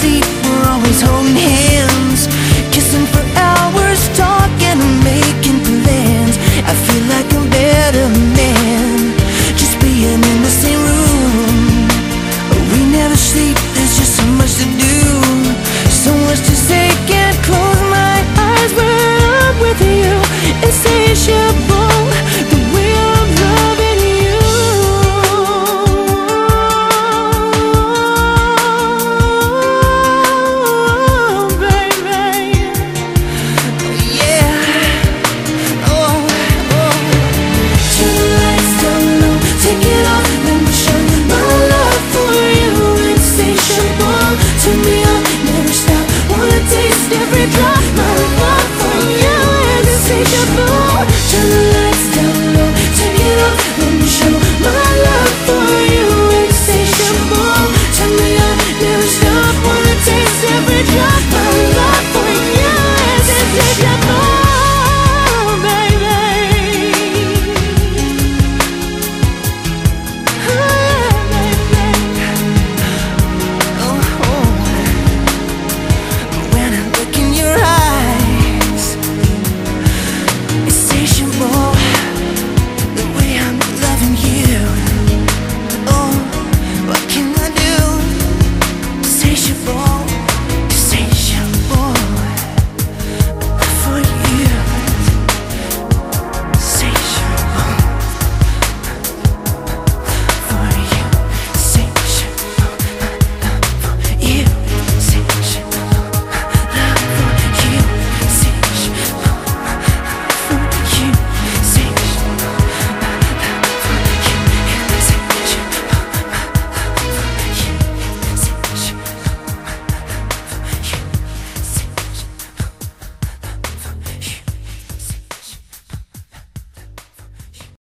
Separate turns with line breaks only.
See.